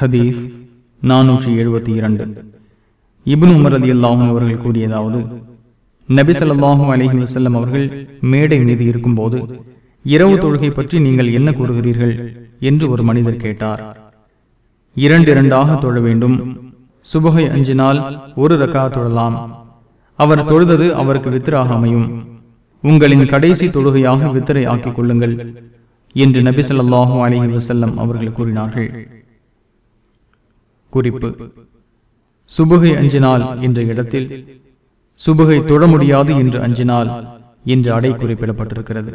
ஹதீஸ் நானூற்றி எழுபத்தி இரண்டு. இபுன் உமர் அலி அல்லாஹும் அவர்கள் கூறியதாவது நபி சொல்லாஹும் அலஹி வசல்லம் அவர்கள் மேடை மீது இருக்கும்போது இரவு தொழுகை பற்றி நீங்கள் என்ன கூறுகிறீர்கள் என்று ஒரு மனிதர் கேட்டார். இரண்டு இரண்டாக தொழ வேண்டும். சுபகை அஞ்சினால் ஒரு ரக்கா தொழலாம். அவர் தொழுதது அவருக்கு வித்திராக அமையும். உங்களின் கடைசி தொழுகையாக வித்திரை ஆக்கிக் கொள்ளுங்கள் என்று நபி சொல்லாஹும் அலஹி வசல்லம் அவர்கள் கூறினார்கள். குறிப்பு. சுபுகை அஞ்சினால் என்ற இடத்தில் சுபுகை தொட முடியாது என்று அஞ்சினால் என்று அடை குறிப்பிடப்பட்டிருக்கிறது.